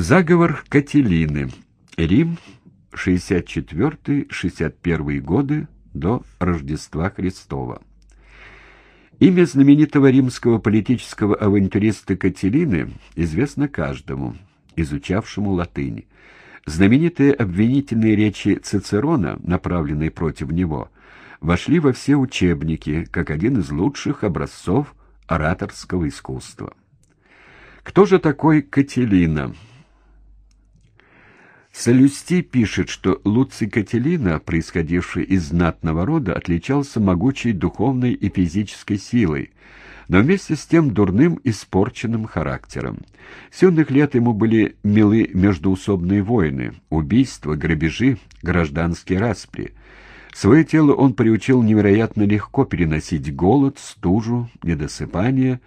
Заговор Кателины. Рим, 64-61 годы до Рождества Христова. Имя знаменитого римского политического авантюриста Кателины известно каждому, изучавшему латынь. Знаменитые обвинительные речи Цицерона, направленные против него, вошли во все учебники как один из лучших образцов ораторского искусства. Кто же такой Кателина? Солюсти пишет, что Луций Кателина, происходивший из знатного рода, отличался могучей духовной и физической силой, но вместе с тем дурным испорченным характером. С юных лет ему были милы междуусобные войны, убийства, грабежи, гражданские распри. Свое тело он приучил невероятно легко переносить голод, стужу, недосыпание.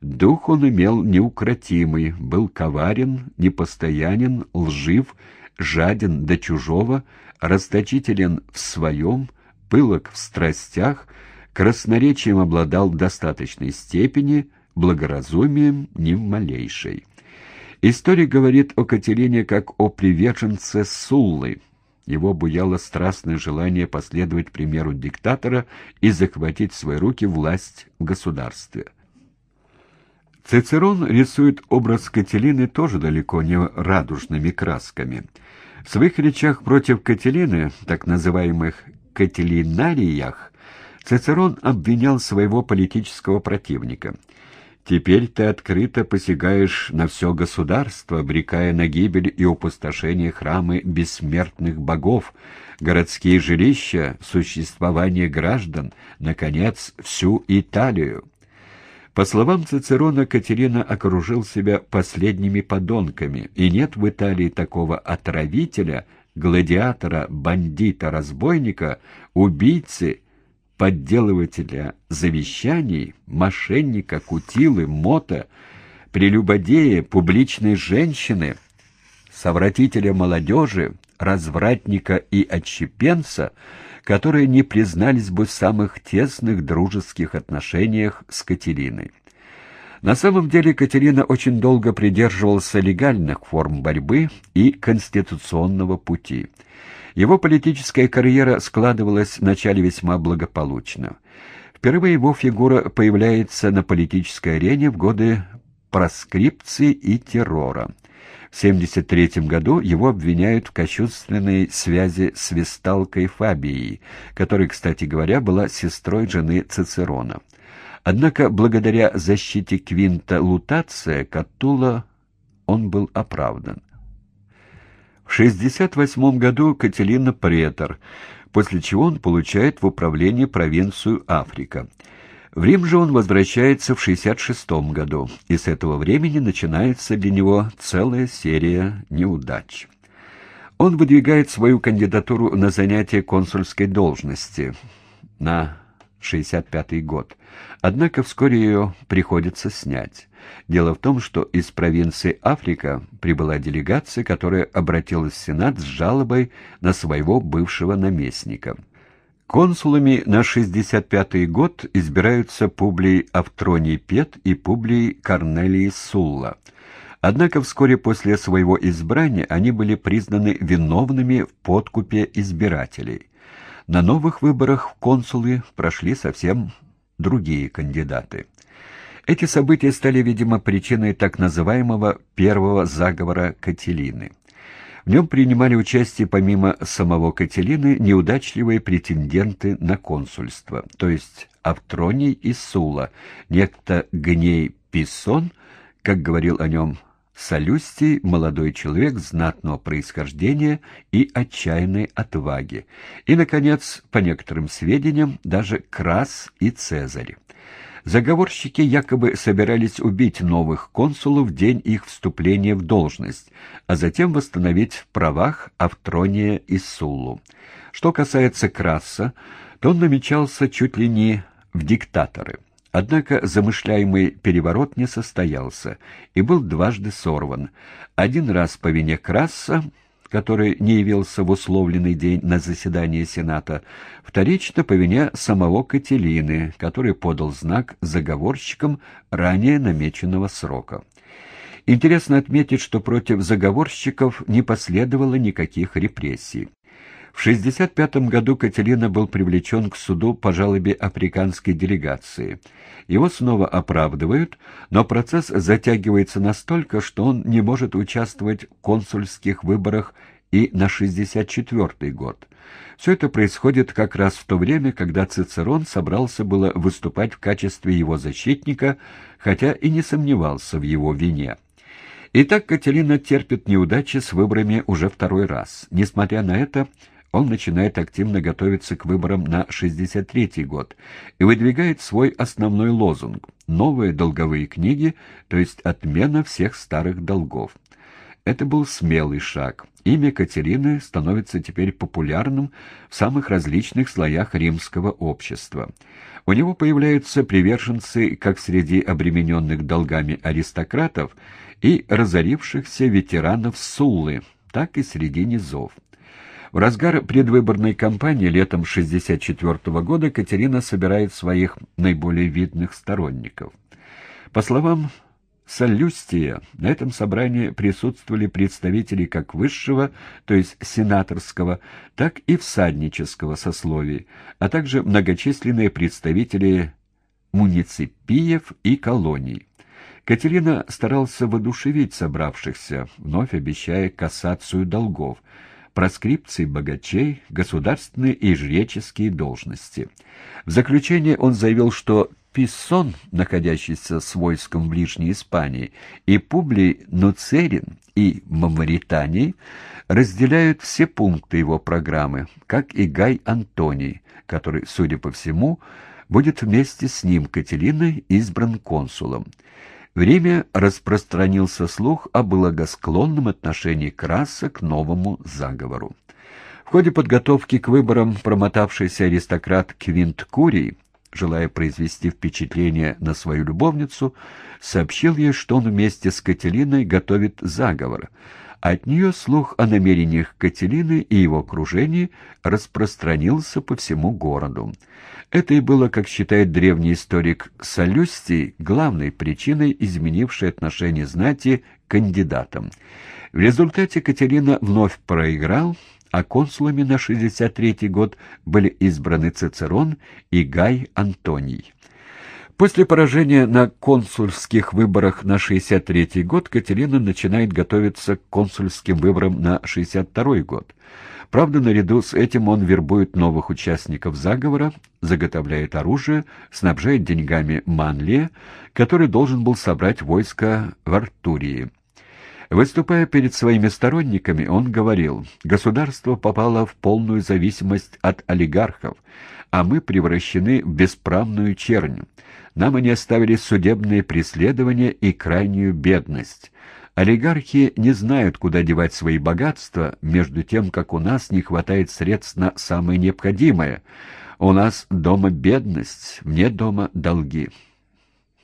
Дух он имел неукротимый, был коварен, непостоянен, лжив, жаден до чужого, расточителен в своем, пылок в страстях, красноречием обладал в достаточной степени, благоразумием ни в малейшей. История говорит о Катерине как о приверженце Суллы. Его буяло страстное желание последовать примеру диктатора и захватить в свои руки власть в государстве. Цицерон рисует образ Кателины тоже далеко не радужными красками. В своих речах против Кателины, так называемых «кателинариях», Цицерон обвинял своего политического противника. «Теперь ты открыто посягаешь на все государство, обрекая на гибель и опустошение храмы бессмертных богов, городские жилища, существование граждан, наконец, всю Италию». По словам Цицерона, Катерина окружил себя последними подонками, и нет в Италии такого отравителя, гладиатора, бандита, разбойника, убийцы, подделывателя завещаний, мошенника, кутилы, мота, прелюбодея, публичной женщины, совратителя молодежи, развратника и отщепенца — которые не признались бы в самых тесных дружеских отношениях с Катериной. На самом деле Катерина очень долго придерживался легальных форм борьбы и конституционного пути. Его политическая карьера складывалась вначале весьма благополучно. Впервые его фигура появляется на политической арене в годы проскрипции и террора – 1973 году его обвиняют в кощунственной связи с Весталкой Фабией, которая, кстати говоря, была сестрой жены Цицерона. Однако благодаря защите Квинта Лутация Каттула он был оправдан. В 1968 году Кателина претор, после чего он получает в управление провинцию Африка – в Рим же он возвращается в 66 году, и с этого времени начинается для него целая серия неудач. Он выдвигает свою кандидатуру на занятие консульской должности на 65 год. Однако вскоре ее приходится снять. Дело в том, что из провинции Африка прибыла делегация, которая обратилась в Сенат с жалобой на своего бывшего наместника. Консулами на 65-й год избираются Публий Автроний Пет и Публий Корнелий Сулла. Однако вскоре после своего избрания они были признаны виновными в подкупе избирателей. На новых выборах в консулы прошли совсем другие кандидаты. Эти события стали, видимо, причиной так называемого «первого заговора Кателины». В нем принимали участие помимо самого Кателины неудачливые претенденты на консульство, то есть Автроний и Сула, некто Гней Писон, как говорил о нем Солюстий, молодой человек знатного происхождения и отчаянной отваги, и, наконец, по некоторым сведениям, даже Крас и Цезарь. Заговорщики якобы собирались убить новых консулов в день их вступления в должность, а затем восстановить в правах Автрония и Суллу. Что касается Краса, то он намечался чуть ли не в диктаторы. Однако замышляемый переворот не состоялся и был дважды сорван. Один раз по вине Краса, который не явился в условленный день на заседание Сената, вторично по вине самого Кателины, который подал знак заговорщикам ранее намеченного срока. Интересно отметить, что против заговорщиков не последовало никаких репрессий. В 1965 году Катерина был привлечен к суду по жалобе африканской делегации. Его снова оправдывают, но процесс затягивается настолько, что он не может участвовать в консульских выборах и на 64 год. Все это происходит как раз в то время, когда Цицерон собрался было выступать в качестве его защитника, хотя и не сомневался в его вине. Итак, Катерина терпит неудачи с выборами уже второй раз. Несмотря на это, он начинает активно готовиться к выборам на 63-й год и выдвигает свой основной лозунг «Новые долговые книги», то есть отмена всех старых долгов. Это был смелый шаг. Имя Катерины становится теперь популярным в самых различных слоях римского общества. У него появляются приверженцы как среди обремененных долгами аристократов и разорившихся ветеранов Суллы, так и среди низов. В разгар предвыборной кампании летом 1964 года Катерина собирает своих наиболее видных сторонников. По словам Солюстия на этом собрании присутствовали представители как высшего, то есть сенаторского, так и всаднического сословий, а также многочисленные представители муниципиев и колоний. Катерина старался воодушевить собравшихся, вновь обещая кассацию долгов, проскрипции богачей, государственные и жреческие должности. В заключение он заявил, что Писсон, находящийся с войском в Ближней Испании, и Публий Нуцерин и Мамаритании разделяют все пункты его программы, как и Гай Антоний, который, судя по всему, будет вместе с ним, Катериной, избран консулом. В Риме распространился слух о благосклонном отношении Краса к новому заговору. В ходе подготовки к выборам промотавшийся аристократ Квинт Курий желая произвести впечатление на свою любовницу, сообщил ей, что он вместе с Кателиной готовит заговор. От нее слух о намерениях Кателины и его окружении распространился по всему городу. Это и было, как считает древний историк Солюстий, главной причиной, изменившей отношение знати к кандидатам. В результате Катерина вновь проиграл, а консулами на 63 год были избраны Цицерон и Гай Антоний. После поражения на консульских выборах на 63 год Катерина начинает готовиться к консульским выборам на 62 год. Правда, наряду с этим он вербует новых участников заговора, заготовляет оружие, снабжает деньгами Манлия, который должен был собрать войско в Артурии. Выступая перед своими сторонниками, он говорил, «Государство попало в полную зависимость от олигархов, а мы превращены в бесправную чернь. Нам они оставили судебные преследования и крайнюю бедность». Олигархи не знают, куда девать свои богатства, между тем, как у нас не хватает средств на самое необходимое. У нас дома бедность, вне дома долги.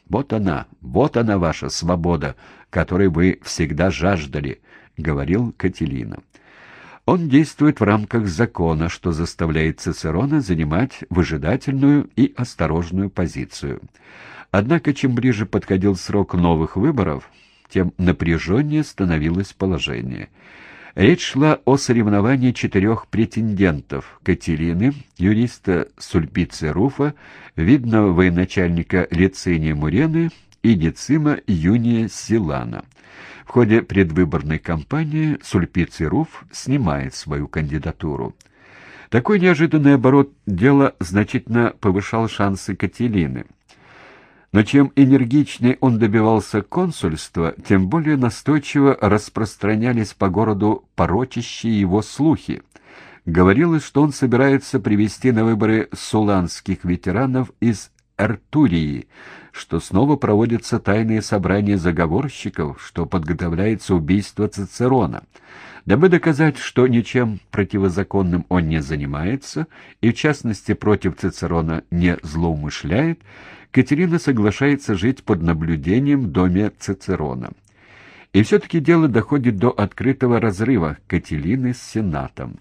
Вот она, вот она ваша свобода, которой вы всегда жаждали, — говорил Кателина. Он действует в рамках закона, что заставляет Цицерона занимать выжидательную и осторожную позицию. Однако, чем ближе подходил срок новых выборов, тем напряженнее становилось положение — Речь шла о соревновании четырех претендентов — Катерины, юриста Сульпиция Руфа, видного военачальника Лициния Мурены и Децима Юния Силана. В ходе предвыборной кампании Сульпиций Руф снимает свою кандидатуру. Такой неожиданный оборот дела значительно повышал шансы Катерины. Но чем энергичнее он добивался консульства, тем более настойчиво распространялись по городу порочащие его слухи. Говорилось, что он собирается привести на выборы суланских ветеранов из Эртурии, что снова проводятся тайные собрания заговорщиков, что подготовляется убийство Цицерона. Дабы доказать, что ничем противозаконным он не занимается и, в частности, против Цицерона не злоумышляет, Катерина соглашается жить под наблюдением в доме Цицерона. И все-таки дело доходит до открытого разрыва Кателины с Сенатом.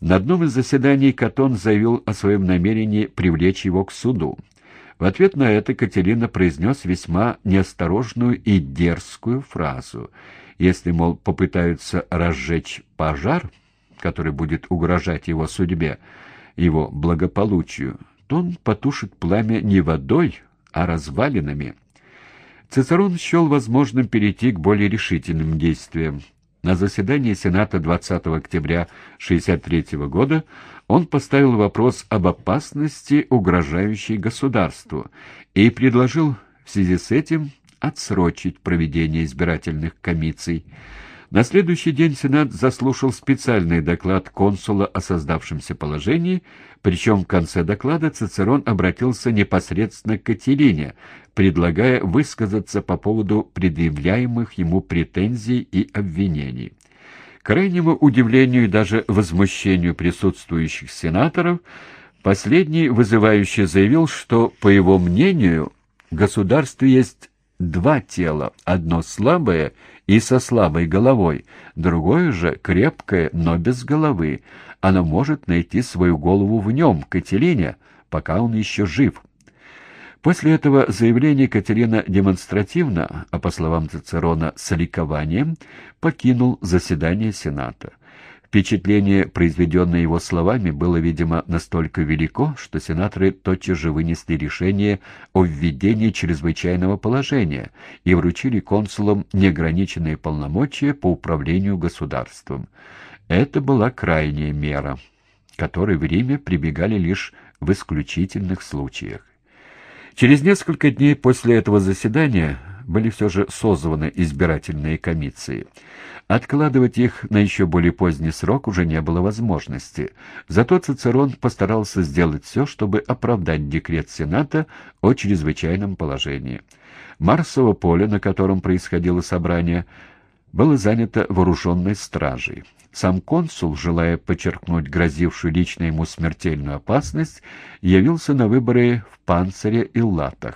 На одном из заседаний Катон заявил о своем намерении привлечь его к суду. В ответ на это Катерина произнес весьма неосторожную и дерзкую фразу. Если, мол, попытаются разжечь пожар, который будет угрожать его судьбе, его благополучию, то он потушит пламя не водой, а развалинами. Цицерон счел возможным перейти к более решительным действиям. На заседании Сената 20 октября 1963 года он поставил вопрос об опасности, угрожающей государству, и предложил в связи с этим отсрочить проведение избирательных комиссий. На следующий день Сенат заслушал специальный доклад консула о создавшемся положении, причем в конце доклада Цицерон обратился непосредственно к Катерине, предлагая высказаться по поводу предъявляемых ему претензий и обвинений. К крайнему удивлению и даже возмущению присутствующих сенаторов, последний вызывающе заявил, что, по его мнению, в государстве есть два тела, одно слабое и со слабой головой, другое же крепкое, но без головы. Оно может найти свою голову в нем, Катерине, пока он еще жив. После этого заявления Катерина демонстративно, а по словам Цицерона с ликованием, покинул заседание Сената. Впечатление, произведенное его словами, было, видимо, настолько велико, что сенаторы тотчас же вынесли решение о введении чрезвычайного положения и вручили консулам неограниченные полномочия по управлению государством. Это была крайняя мера, которой в Риме прибегали лишь в исключительных случаях. Через несколько дней после этого заседания были все же созваны избирательные комиссии. Откладывать их на еще более поздний срок уже не было возможности. Зато Цицерон постарался сделать все, чтобы оправдать декрет Сената о чрезвычайном положении. Марсово поле, на котором происходило собрание, было занято вооруженной стражей. Сам консул, желая подчеркнуть грозившую лично ему смертельную опасность, явился на выборы в панцире и латах.